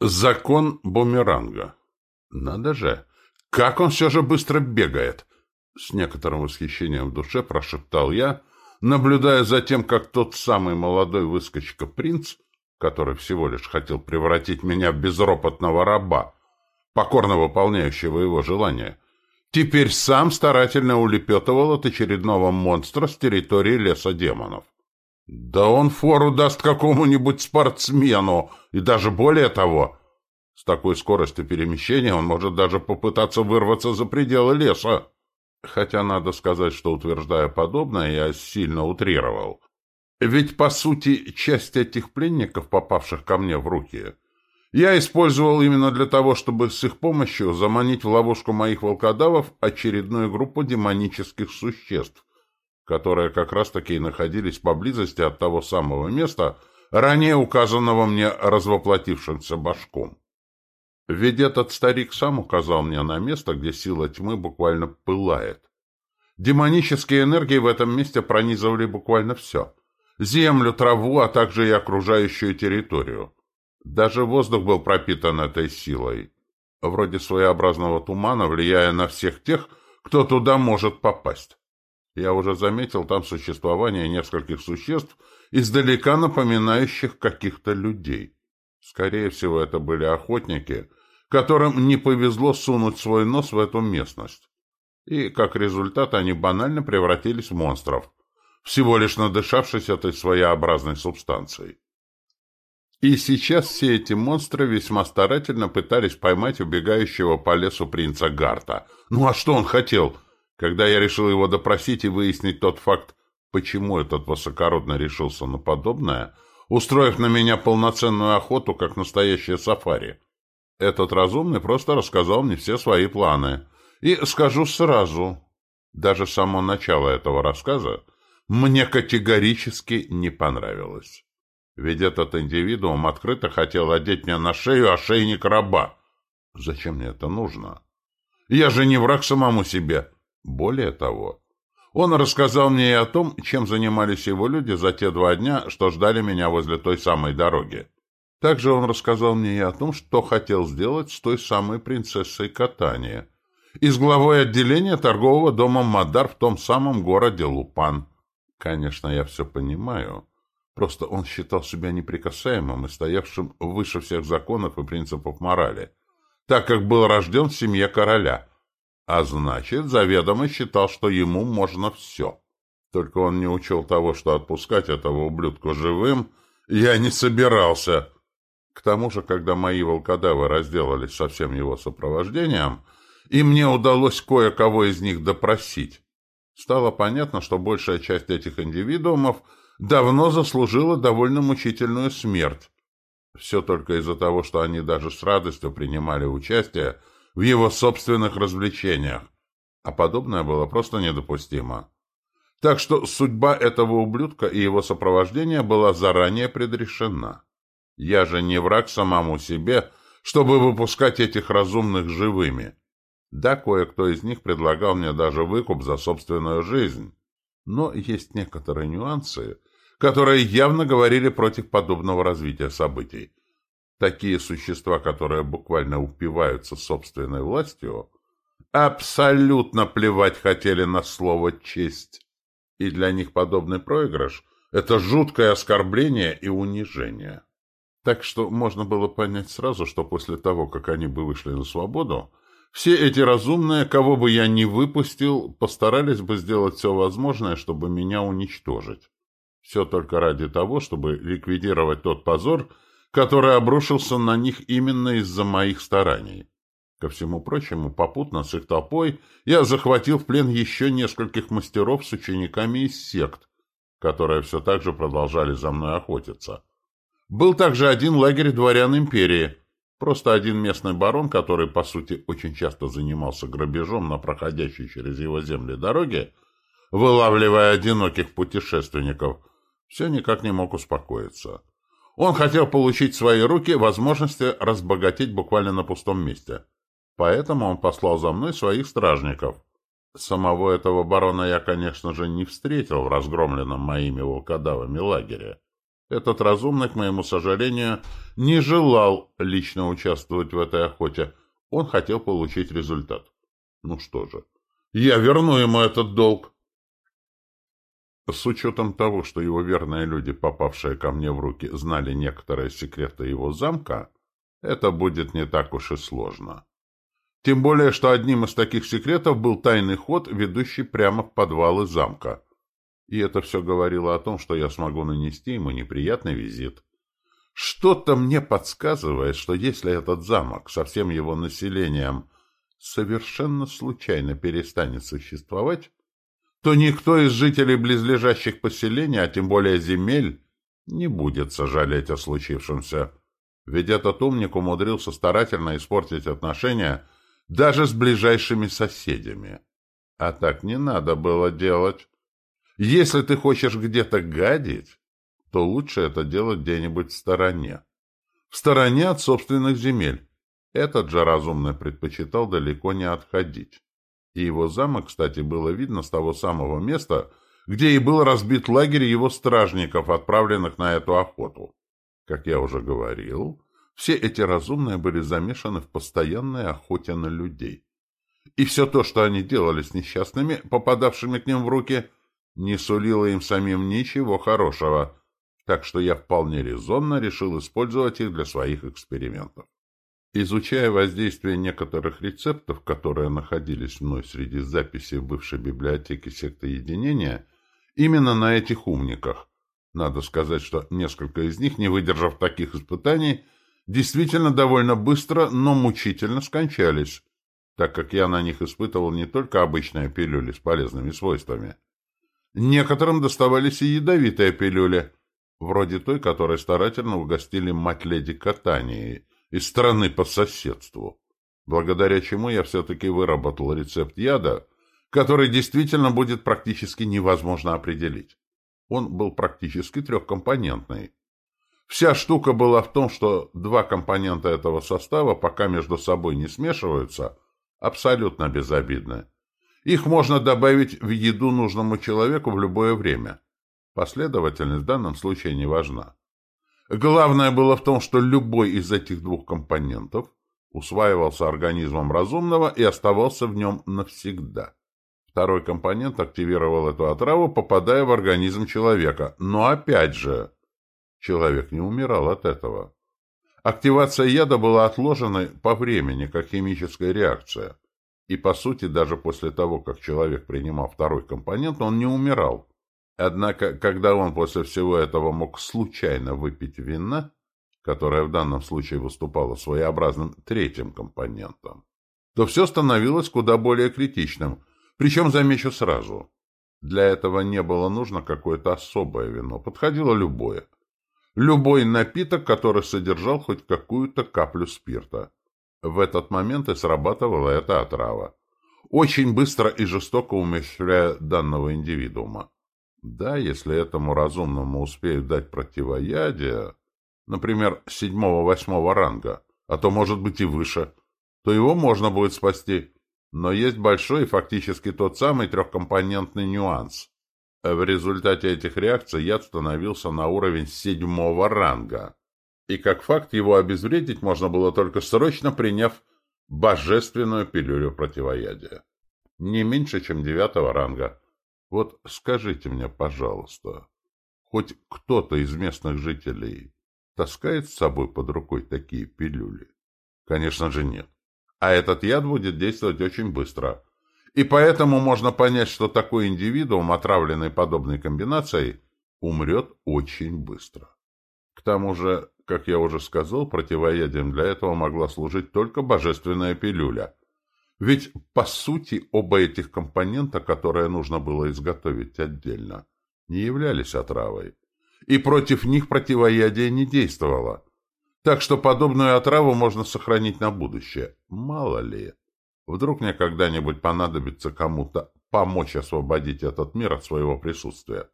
Закон бумеранга. Надо же, как он все же быстро бегает! С некоторым восхищением в душе прошептал я, наблюдая за тем, как тот самый молодой выскочка-принц, который всего лишь хотел превратить меня в безропотного раба, покорно выполняющего его желания, теперь сам старательно улепетывал от очередного монстра с территории леса демонов. Да он фору даст какому-нибудь спортсмену, и даже более того. С такой скоростью перемещения он может даже попытаться вырваться за пределы леса. Хотя надо сказать, что, утверждая подобное, я сильно утрировал. Ведь, по сути, часть этих пленников, попавших ко мне в руки, я использовал именно для того, чтобы с их помощью заманить в ловушку моих волкодавов очередную группу демонических существ, которые как раз-таки и находились поблизости от того самого места, ранее указанного мне развоплотившимся башком. Ведь этот старик сам указал мне на место, где сила тьмы буквально пылает. Демонические энергии в этом месте пронизывали буквально все. Землю, траву, а также и окружающую территорию. Даже воздух был пропитан этой силой. Вроде своеобразного тумана, влияя на всех тех, кто туда может попасть. Я уже заметил там существование нескольких существ, издалека напоминающих каких-то людей. Скорее всего, это были охотники, которым не повезло сунуть свой нос в эту местность. И, как результат, они банально превратились в монстров, всего лишь надышавшись этой своеобразной субстанцией. И сейчас все эти монстры весьма старательно пытались поймать убегающего по лесу принца Гарта. Ну а что он хотел? Когда я решил его допросить и выяснить тот факт, почему этот высокородно решился на подобное, устроив на меня полноценную охоту, как настоящее сафари. Этот разумный просто рассказал мне все свои планы. И скажу сразу, даже само начало этого рассказа мне категорически не понравилось. Ведь этот индивидуум открыто хотел одеть мне на шею ошейник раба. Зачем мне это нужно? Я же не враг самому себе. Более того, он рассказал мне и о том, чем занимались его люди за те два дня, что ждали меня возле той самой дороги. Также он рассказал мне и о том, что хотел сделать с той самой принцессой Катания и с главой отделения торгового дома Мадар в том самом городе Лупан. Конечно, я все понимаю. Просто он считал себя неприкасаемым и стоявшим выше всех законов и принципов морали, так как был рожден в семье короля – а значит, заведомо считал, что ему можно все. Только он не учел того, что отпускать этого ублюдка живым я не собирался. К тому же, когда мои волкодавы разделались со всем его сопровождением, и мне удалось кое-кого из них допросить, стало понятно, что большая часть этих индивидуумов давно заслужила довольно мучительную смерть. Все только из-за того, что они даже с радостью принимали участие в его собственных развлечениях, а подобное было просто недопустимо. Так что судьба этого ублюдка и его сопровождения была заранее предрешена. Я же не враг самому себе, чтобы выпускать этих разумных живыми. Да, кое-кто из них предлагал мне даже выкуп за собственную жизнь. Но есть некоторые нюансы, которые явно говорили против подобного развития событий. Такие существа, которые буквально упиваются собственной властью, абсолютно плевать хотели на слово «честь». И для них подобный проигрыш – это жуткое оскорбление и унижение. Так что можно было понять сразу, что после того, как они бы вышли на свободу, все эти разумные, кого бы я ни выпустил, постарались бы сделать все возможное, чтобы меня уничтожить. Все только ради того, чтобы ликвидировать тот позор – который обрушился на них именно из-за моих стараний. Ко всему прочему, попутно с их толпой я захватил в плен еще нескольких мастеров с учениками из сект, которые все так же продолжали за мной охотиться. Был также один лагерь дворян империи, просто один местный барон, который, по сути, очень часто занимался грабежом на проходящей через его земли дороге, вылавливая одиноких путешественников, все никак не мог успокоиться. Он хотел получить в свои руки возможности разбогатеть буквально на пустом месте. Поэтому он послал за мной своих стражников. Самого этого барона я, конечно же, не встретил в разгромленном моими волкодавами лагере. Этот разумный, к моему сожалению, не желал лично участвовать в этой охоте. Он хотел получить результат. Ну что же, я верну ему этот долг. С учетом того, что его верные люди, попавшие ко мне в руки, знали некоторые секреты его замка, это будет не так уж и сложно. Тем более, что одним из таких секретов был тайный ход, ведущий прямо в подвалы замка. И это все говорило о том, что я смогу нанести ему неприятный визит. Что-то мне подсказывает, что если этот замок со всем его населением совершенно случайно перестанет существовать, то никто из жителей близлежащих поселений, а тем более земель, не будет сожалеть о случившемся. Ведь этот умник умудрился старательно испортить отношения даже с ближайшими соседями. А так не надо было делать. Если ты хочешь где-то гадить, то лучше это делать где-нибудь в стороне. В стороне от собственных земель. Этот же разумный предпочитал далеко не отходить и его замок, кстати, было видно с того самого места, где и был разбит лагерь его стражников, отправленных на эту охоту. Как я уже говорил, все эти разумные были замешаны в постоянной охоте на людей. И все то, что они делали с несчастными, попадавшими к ним в руки, не сулило им самим ничего хорошего, так что я вполне резонно решил использовать их для своих экспериментов. Изучая воздействие некоторых рецептов, которые находились мной среди записей в бывшей библиотеке секты единения, именно на этих умниках, надо сказать, что несколько из них, не выдержав таких испытаний, действительно довольно быстро, но мучительно скончались, так как я на них испытывал не только обычные пилюли с полезными свойствами. Некоторым доставались и ядовитые пилюли, вроде той, которой старательно угостили мать леди Катании – из страны по соседству, благодаря чему я все-таки выработал рецепт яда, который действительно будет практически невозможно определить. Он был практически трехкомпонентный. Вся штука была в том, что два компонента этого состава, пока между собой не смешиваются, абсолютно безобидны. Их можно добавить в еду нужному человеку в любое время. Последовательность в данном случае не важна. Главное было в том, что любой из этих двух компонентов усваивался организмом разумного и оставался в нем навсегда. Второй компонент активировал эту отраву, попадая в организм человека. Но опять же, человек не умирал от этого. Активация яда была отложена по времени, как химическая реакция. И, по сути, даже после того, как человек принимал второй компонент, он не умирал. Однако, когда он после всего этого мог случайно выпить вина, которое в данном случае выступало своеобразным третьим компонентом, то все становилось куда более критичным, причем, замечу сразу, для этого не было нужно какое-то особое вино, подходило любое. Любой напиток, который содержал хоть какую-то каплю спирта. В этот момент и срабатывала эта отрава, очень быстро и жестоко умерщвляя данного индивидуума. Да, если этому разумному успеют дать противоядие, например, седьмого-восьмого ранга, а то, может быть, и выше, то его можно будет спасти. Но есть большой и фактически тот самый трехкомпонентный нюанс. В результате этих реакций яд становился на уровень седьмого ранга. И как факт его обезвредить можно было только срочно приняв божественную пилюлю противоядия. Не меньше, чем девятого ранга. Вот скажите мне, пожалуйста, хоть кто-то из местных жителей таскает с собой под рукой такие пилюли? Конечно же нет. А этот яд будет действовать очень быстро. И поэтому можно понять, что такой индивидуум, отравленный подобной комбинацией, умрет очень быстро. К тому же, как я уже сказал, противоядием для этого могла служить только божественная пилюля – ведь, по сути, оба этих компонента, которые нужно было изготовить отдельно, не являлись отравой. И против них противоядие не действовало. Так что подобную отраву можно сохранить на будущее. Мало ли. Вдруг мне когда-нибудь понадобится кому-то помочь освободить этот мир от своего присутствия.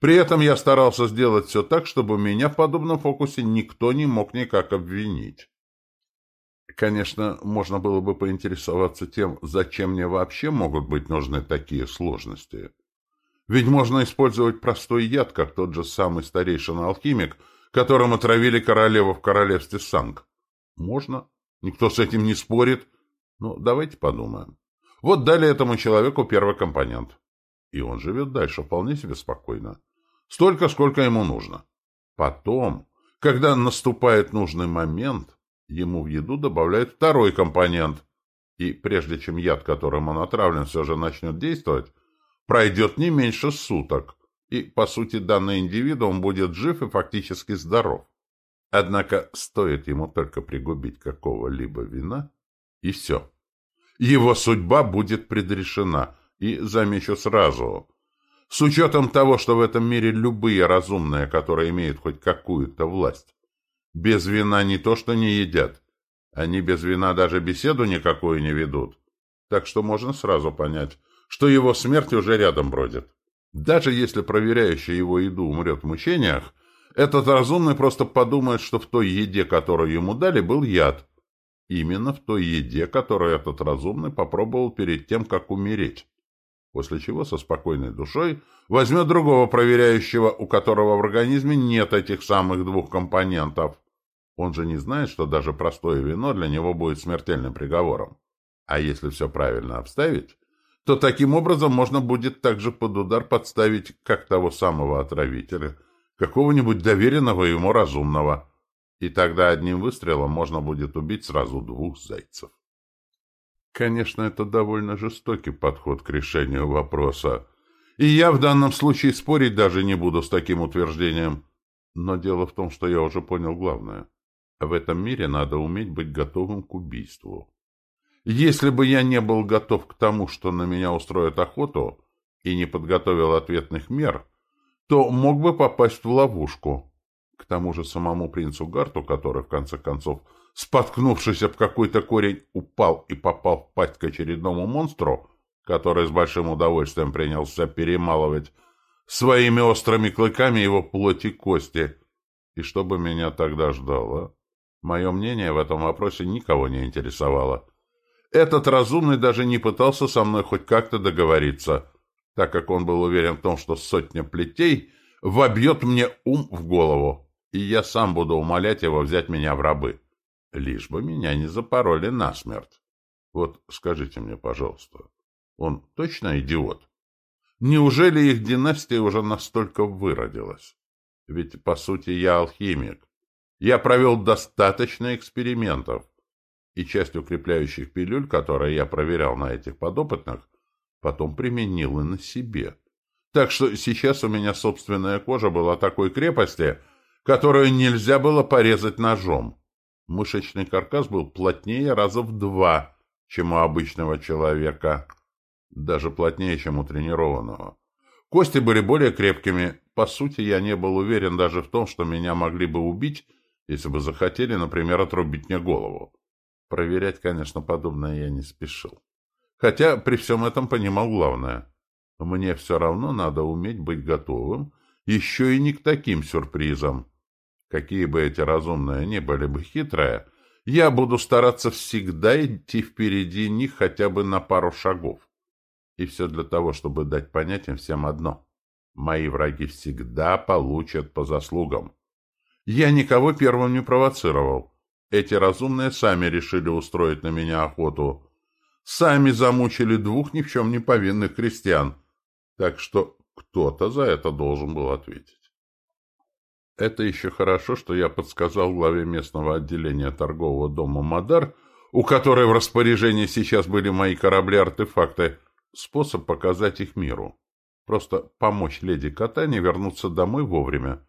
При этом я старался сделать все так, чтобы меня в подобном фокусе никто не мог никак обвинить. Конечно, можно было бы поинтересоваться тем, зачем мне вообще могут быть нужны такие сложности. Ведь можно использовать простой яд, как тот же самый старейшина-алхимик, которым отравили королеву в королевстве Санг. Можно. Никто с этим не спорит. Ну, давайте подумаем. Вот дали этому человеку первый компонент. И он живет дальше вполне себе спокойно. Столько, сколько ему нужно. Потом, когда наступает нужный момент, ему в еду добавляют второй компонент. И прежде чем яд, которым он отравлен, все же начнет действовать, пройдет не меньше суток, и, по сути, данный индивидуум будет жив и фактически здоров. Однако стоит ему только пригубить какого-либо вина, и все. Его судьба будет предрешена, и, замечу сразу, с учетом того, что в этом мире любые разумные, которые имеют хоть какую-то власть, без вина не то что не едят, они без вина даже беседу никакую не ведут. Так что можно сразу понять, что его смерть уже рядом бродит. Даже если проверяющий его еду умрет в мучениях, этот разумный просто подумает, что в той еде, которую ему дали, был яд. Именно в той еде, которую этот разумный попробовал перед тем, как умереть. После чего со спокойной душой возьмет другого проверяющего, у которого в организме нет этих самых двух компонентов. Он же не знает, что даже простое вино для него будет смертельным приговором. А если все правильно обставить, то таким образом можно будет также под удар подставить как того самого отравителя, какого-нибудь доверенного ему разумного. И тогда одним выстрелом можно будет убить сразу двух зайцев. Конечно, это довольно жестокий подход к решению вопроса. И я в данном случае спорить даже не буду с таким утверждением. Но дело в том, что я уже понял главное. В этом мире надо уметь быть готовым к убийству. Если бы я не был готов к тому, что на меня устроят охоту, и не подготовил ответных мер, то мог бы попасть в ловушку. К тому же самому принцу Гарту, который, в конце концов, споткнувшись об какой-то корень, упал и попал в пасть к очередному монстру, который с большим удовольствием принялся перемалывать своими острыми клыками его плоть и кости. И что бы меня тогда ждало? Мое мнение в этом вопросе никого не интересовало. Этот разумный даже не пытался со мной хоть как-то договориться, так как он был уверен в том, что сотня плетей вобьет мне ум в голову, и я сам буду умолять его взять меня в рабы. Лишь бы меня не запороли насмерть. Вот скажите мне, пожалуйста, он точно идиот? Неужели их династия уже настолько выродилась? Ведь, по сути, я алхимик. Я провел достаточно экспериментов и часть укрепляющих пилюль, которые я проверял на этих подопытных, потом применил и на себе. Так что сейчас у меня собственная кожа была такой крепости, которую нельзя было порезать ножом. Мышечный каркас был плотнее раза в два, чем у обычного человека. Даже плотнее, чем у тренированного. Кости были более крепкими. По сути, я не был уверен даже в том, что меня могли бы убить, если бы захотели, например, отрубить мне голову. Проверять, конечно, подобное я не спешил. Хотя при всем этом понимал главное. Мне все равно надо уметь быть готовым еще и не к таким сюрпризам. Какие бы эти разумные ни были бы хитрые, я буду стараться всегда идти впереди них хотя бы на пару шагов. И все для того, чтобы дать понять им всем одно. Мои враги всегда получат по заслугам. Я никого первым не провоцировал. Эти разумные сами решили устроить на меня охоту. Сами замучили двух ни в чем не повинных крестьян. Так что кто-то за это должен был ответить. Это еще хорошо, что я подсказал главе местного отделения торгового дома «Мадар», у которой в распоряжении сейчас были мои корабли-артефакты, способ показать их миру. Просто помочь леди Катане вернуться домой вовремя.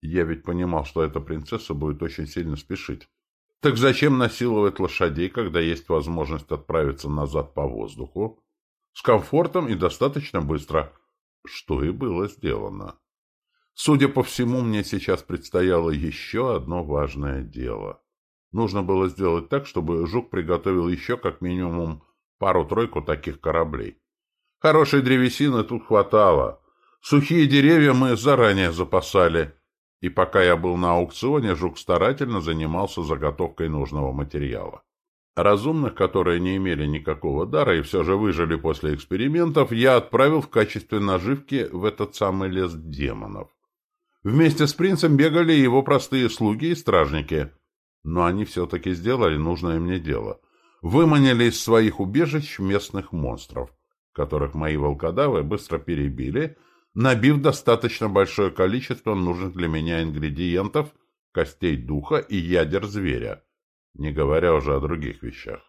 Я ведь понимал, что эта принцесса будет очень сильно спешить. Так зачем насиловать лошадей, когда есть возможность отправиться назад по воздуху? С комфортом и достаточно быстро. Что и было сделано. Судя по всему, мне сейчас предстояло еще одно важное дело. Нужно было сделать так, чтобы Жук приготовил еще как минимум пару-тройку таких кораблей. Хорошей древесины тут хватало. Сухие деревья мы заранее запасали, и пока я был на аукционе, Жук старательно занимался заготовкой нужного материала. Разумных, которые не имели никакого дара и все же выжили после экспериментов, я отправил в качестве наживки в этот самый лес демонов. Вместе с принцем бегали его простые слуги и стражники. Но они все-таки сделали нужное мне дело. Выманили из своих убежищ местных монстров, которых мои волкодавы быстро перебили, набив достаточно большое количество нужных для меня ингредиентов, костей духа и ядер зверя не говоря уже о других вещах.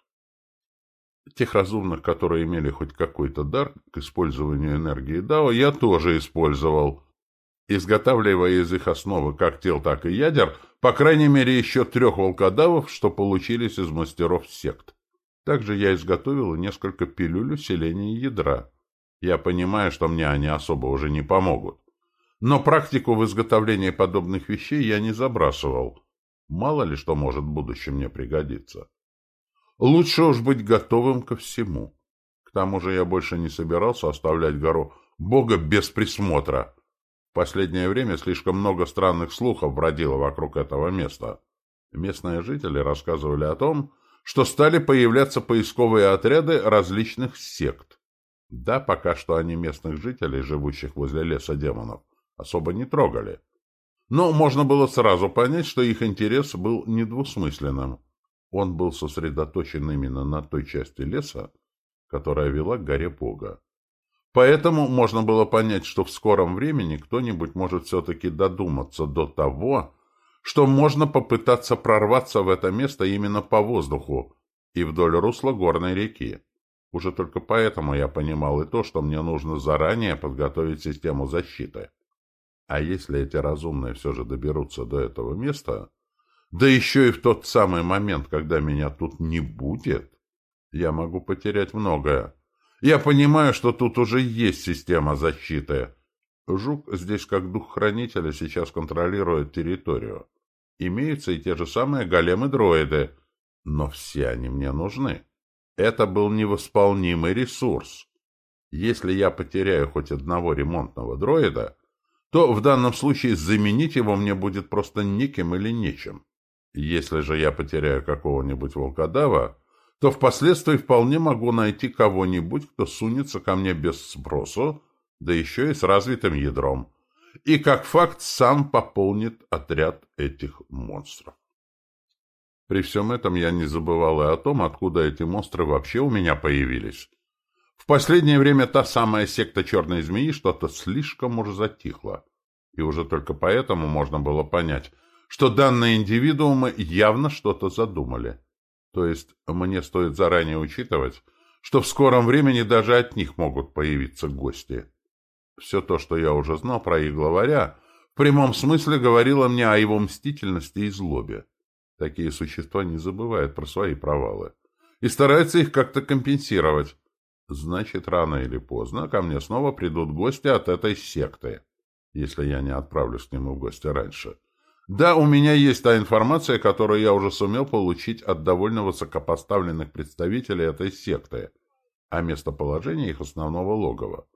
Тех разумных, которые имели хоть какой-то дар к использованию энергии Дао, я тоже использовал, изготавливая из их основы как тел, так и ядер, по крайней мере, еще трех волкодавов, что получились из мастеров сект. Также я изготовил несколько пилюль усиления ядра. Я понимаю, что мне они особо уже не помогут. Но практику в изготовлении подобных вещей я не забрасывал. Мало ли что может в будущем мне пригодиться. Лучше уж быть готовым ко всему. К тому же я больше не собирался оставлять гору Бога без присмотра. В последнее время слишком много странных слухов бродило вокруг этого места. Местные жители рассказывали о том, что стали появляться поисковые отряды различных сект. Да, пока что они местных жителей, живущих возле леса демонов, особо не трогали. Но можно было сразу понять, что их интерес был недвусмысленным. Он был сосредоточен именно на той части леса, которая вела к горе Бога. Поэтому можно было понять, что в скором времени кто-нибудь может все-таки додуматься до того, что можно попытаться прорваться в это место именно по воздуху и вдоль русла горной реки. Уже только поэтому я понимал и то, что мне нужно заранее подготовить систему защиты. А если эти разумные все же доберутся до этого места, да еще и в тот самый момент, когда меня тут не будет, я могу потерять многое. Я понимаю, что тут уже есть система защиты. Жук здесь как дух хранителя сейчас контролирует территорию. Имеются и те же самые големы-дроиды, но все они мне нужны. Это был невосполнимый ресурс. Если я потеряю хоть одного ремонтного дроида, то в данном случае заменить его мне будет просто неким или нечем. Если же я потеряю какого-нибудь волкодава, то впоследствии вполне могу найти кого-нибудь, кто сунется ко мне без спросу, да еще и с развитым ядром, и как факт сам пополнит отряд этих монстров. При всем этом я не забывал и о том, откуда эти монстры вообще у меня появились. В последнее время та самая секта черной змеи что-то слишком уж затихла, и уже только поэтому можно было понять, что данные индивидуумы явно что-то задумали. То есть мне стоит заранее учитывать, что в скором времени даже от них могут появиться гости. Все то, что я уже знал про их главаря, в прямом смысле говорило мне о его мстительности и злобе. Такие существа не забывают про свои провалы и стараются их как-то компенсировать, Значит, рано или поздно ко мне снова придут гости от этой секты, если я не отправлюсь к нему в гости раньше. Да, у меня есть та информация, которую я уже сумел получить от довольно высокопоставленных представителей этой секты, о местоположении их основного логова.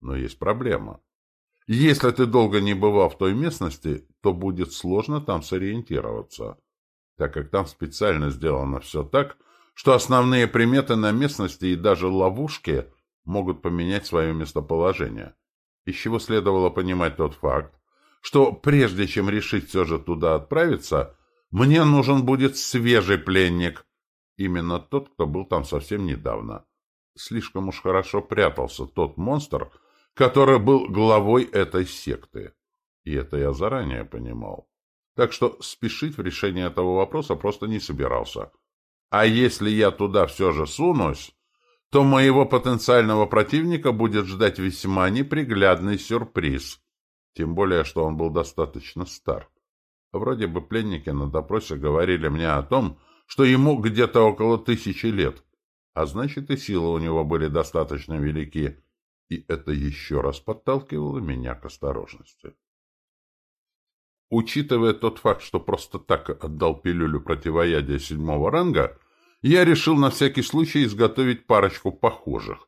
Но есть проблема. Если ты долго не бывал в той местности, то будет сложно там сориентироваться, так как там специально сделано все так, что основные приметы на местности и даже ловушки могут поменять свое местоположение. Из чего следовало понимать тот факт, что прежде чем решить все же туда отправиться, мне нужен будет свежий пленник. Именно тот, кто был там совсем недавно. Слишком уж хорошо прятался тот монстр, который был главой этой секты. И это я заранее понимал. Так что спешить в решении этого вопроса просто не собирался. А если я туда все же сунусь, то моего потенциального противника будет ждать весьма неприглядный сюрприз. Тем более, что он был достаточно стар. Вроде бы пленники на допросе говорили мне о том, что ему где-то около тысячи лет, а значит и силы у него были достаточно велики, и это еще раз подталкивало меня к осторожности. Учитывая тот факт, что просто так отдал пилюлю противоядия седьмого ранга, я решил на всякий случай изготовить парочку похожих,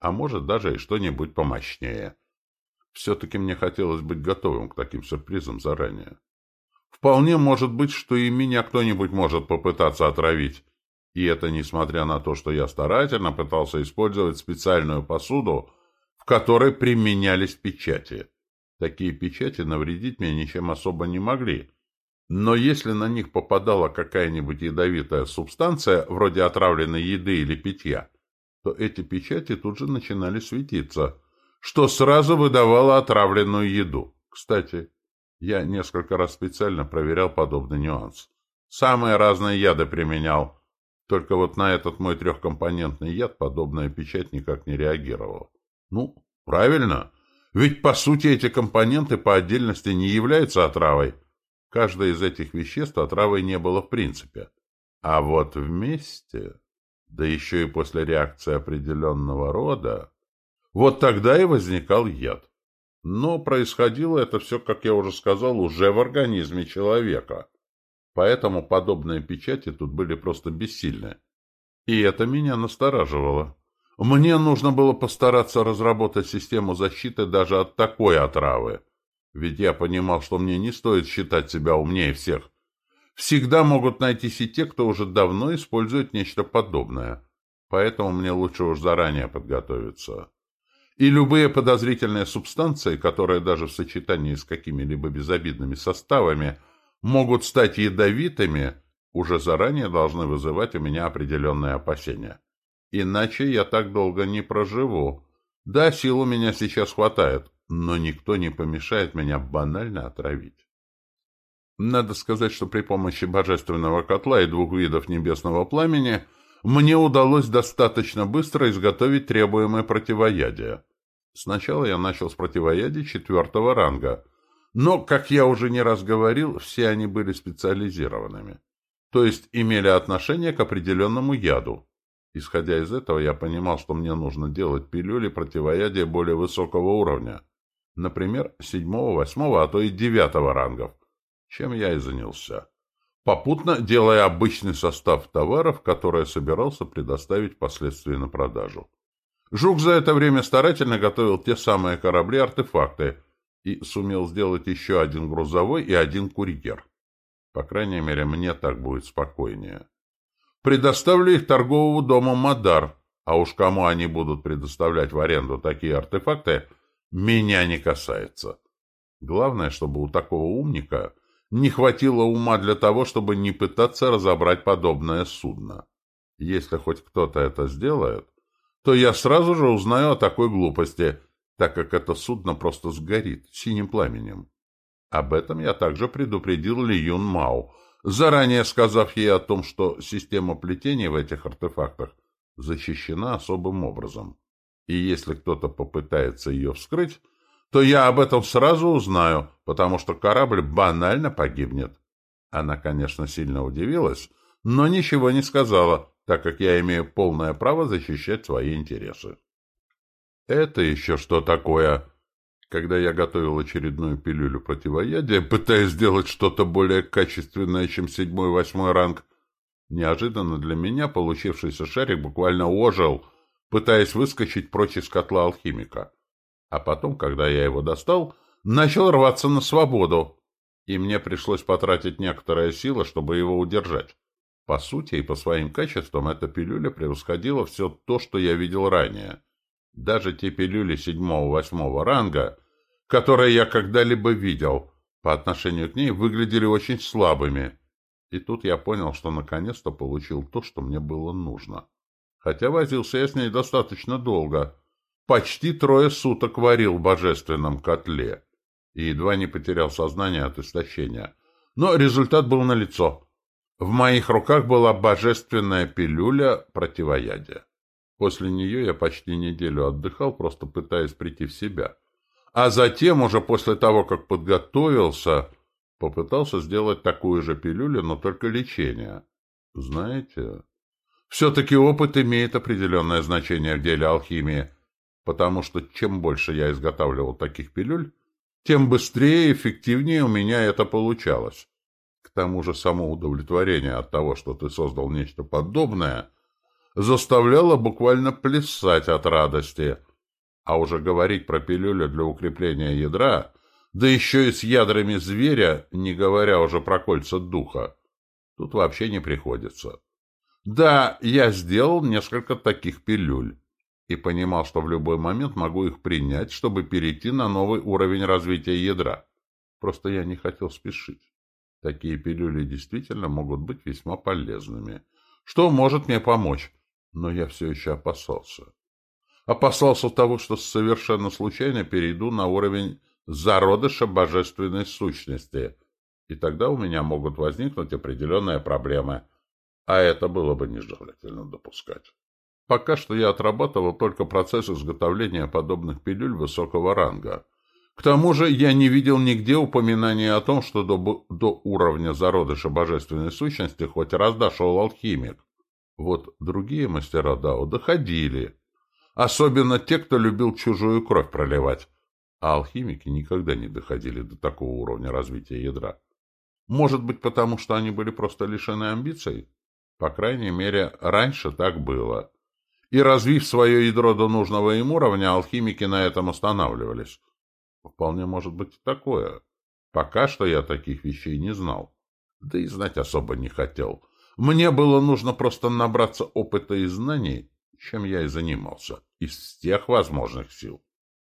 а может даже и что-нибудь помощнее. Все-таки мне хотелось быть готовым к таким сюрпризам заранее. Вполне может быть, что и меня кто-нибудь может попытаться отравить. И это несмотря на то, что я старательно пытался использовать специальную посуду, в которой применялись печати. Такие печати навредить мне ничем особо не могли. Но если на них попадала какая-нибудь ядовитая субстанция, вроде отравленной еды или питья, то эти печати тут же начинали светиться, что сразу выдавало отравленную еду. Кстати, я несколько раз специально проверял подобный нюанс. Самые разные яды применял. Только вот на этот мой трехкомпонентный яд подобная печать никак не реагировала. Ну, правильно. Ведь, по сути, эти компоненты по отдельности не являются отравой. Каждое из этих веществ отравой не было в принципе. А вот вместе, да еще и после реакции определенного рода, вот тогда и возникал яд. Но происходило это все, как я уже сказал, уже в организме человека. Поэтому подобные печати тут были просто бессильны. И это меня настораживало. Мне нужно было постараться разработать систему защиты даже от такой отравы. Ведь я понимал, что мне не стоит считать себя умнее всех. Всегда могут найтись и те, кто уже давно использует нечто подобное. Поэтому мне лучше уж заранее подготовиться. И любые подозрительные субстанции, которые даже в сочетании с какими-либо безобидными составами могут стать ядовитыми, уже заранее должны вызывать у меня определенные опасения. Иначе я так долго не проживу. Да, сил у меня сейчас хватает, но никто не помешает меня банально отравить. Надо сказать, что при помощи божественного котла и двух видов небесного пламени – мне удалось достаточно быстро изготовить требуемое противоядие. Сначала я начал с противоядия четвертого ранга, но, как я уже не раз говорил, все они были специализированными, то есть имели отношение к определенному яду. Исходя из этого, я понимал, что мне нужно делать пилюли противоядия более высокого уровня, например, седьмого, восьмого, а то и девятого рангов, чем я и занялся попутно делая обычный состав товаров, которые собирался предоставить впоследствии на продажу. Жук за это время старательно готовил те самые корабли-артефакты и сумел сделать еще один грузовой и один курьер. По крайней мере, мне так будет спокойнее. Предоставлю их торговому дому «Мадар», а уж кому они будут предоставлять в аренду такие артефакты, меня не касается. Главное, чтобы у такого умника не хватило ума для того, чтобы не пытаться разобрать подобное судно. Если хоть кто-то это сделает, то я сразу же узнаю о такой глупости, так как это судно просто сгорит синим пламенем. Об этом я также предупредил Ли Юн Мао, заранее сказав ей о том, что система плетения в этих артефактах защищена особым образом. И если кто-то попытается ее вскрыть, то я об этом сразу узнаю, потому что корабль банально погибнет. Она, конечно, сильно удивилась, но ничего не сказала, так как я имею полное право защищать свои интересы. Это еще что такое? Когда я готовил очередную пилюлю противоядия, пытаясь сделать что-то более качественное, чем седьмой-восьмой ранг, неожиданно для меня получившийся шарик буквально ожил, пытаясь выскочить прочь из котла алхимика. А потом, когда я его достал, начал рваться на свободу, и мне пришлось потратить некоторые силы, чтобы его удержать. По сути и по своим качествам эта пилюля превосходила все то, что я видел ранее. Даже те пилюли седьмого-восьмого ранга, которые я когда-либо видел, по отношению к ней выглядели очень слабыми. И тут я понял, что наконец-то получил то, что мне было нужно. Хотя возился я с ней достаточно долго — Почти трое суток варил в божественном котле и едва не потерял сознание от истощения. Но результат был налицо. В моих руках была божественная пилюля противоядия. После нее я почти неделю отдыхал, просто пытаясь прийти в себя. А затем, уже после того, как подготовился, попытался сделать такую же пилюлю, но только лечение. Знаете, все-таки опыт имеет определенное значение в деле алхимии потому что чем больше я изготавливал таких пилюль, тем быстрее и эффективнее у меня это получалось. К тому же само удовлетворение от того, что ты создал нечто подобное, заставляло буквально плясать от радости. А уже говорить про пилюлю для укрепления ядра, да еще и с ядрами зверя, не говоря уже про кольца духа, тут вообще не приходится. Да, я сделал несколько таких пилюль и понимал, что в любой момент могу их принять, чтобы перейти на новый уровень развития ядра. Просто я не хотел спешить. Такие пилюли действительно могут быть весьма полезными. Что может мне помочь? Но я все еще опасался. Опасался того, что совершенно случайно перейду на уровень зародыша божественной сущности, и тогда у меня могут возникнуть определенные проблемы, а это было бы нежелательно допускать. Пока что я отрабатывал только процесс изготовления подобных пилюль высокого ранга. К тому же я не видел нигде упоминания о том, что до, до уровня зародыша божественной сущности хоть раз дошел алхимик. Вот другие мастера Дао доходили. Особенно те, кто любил чужую кровь проливать. А алхимики никогда не доходили до такого уровня развития ядра. Может быть, потому что они были просто лишены амбиций? По крайней мере, раньше так было. И развив свое ядро до нужного им уровня, алхимики на этом останавливались. Вполне может быть и такое. Пока что я таких вещей не знал. Да и знать особо не хотел. Мне было нужно просто набраться опыта и знаний, чем я и занимался, из всех возможных сил.